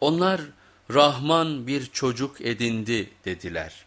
Onlar Rahman bir çocuk edindi dediler.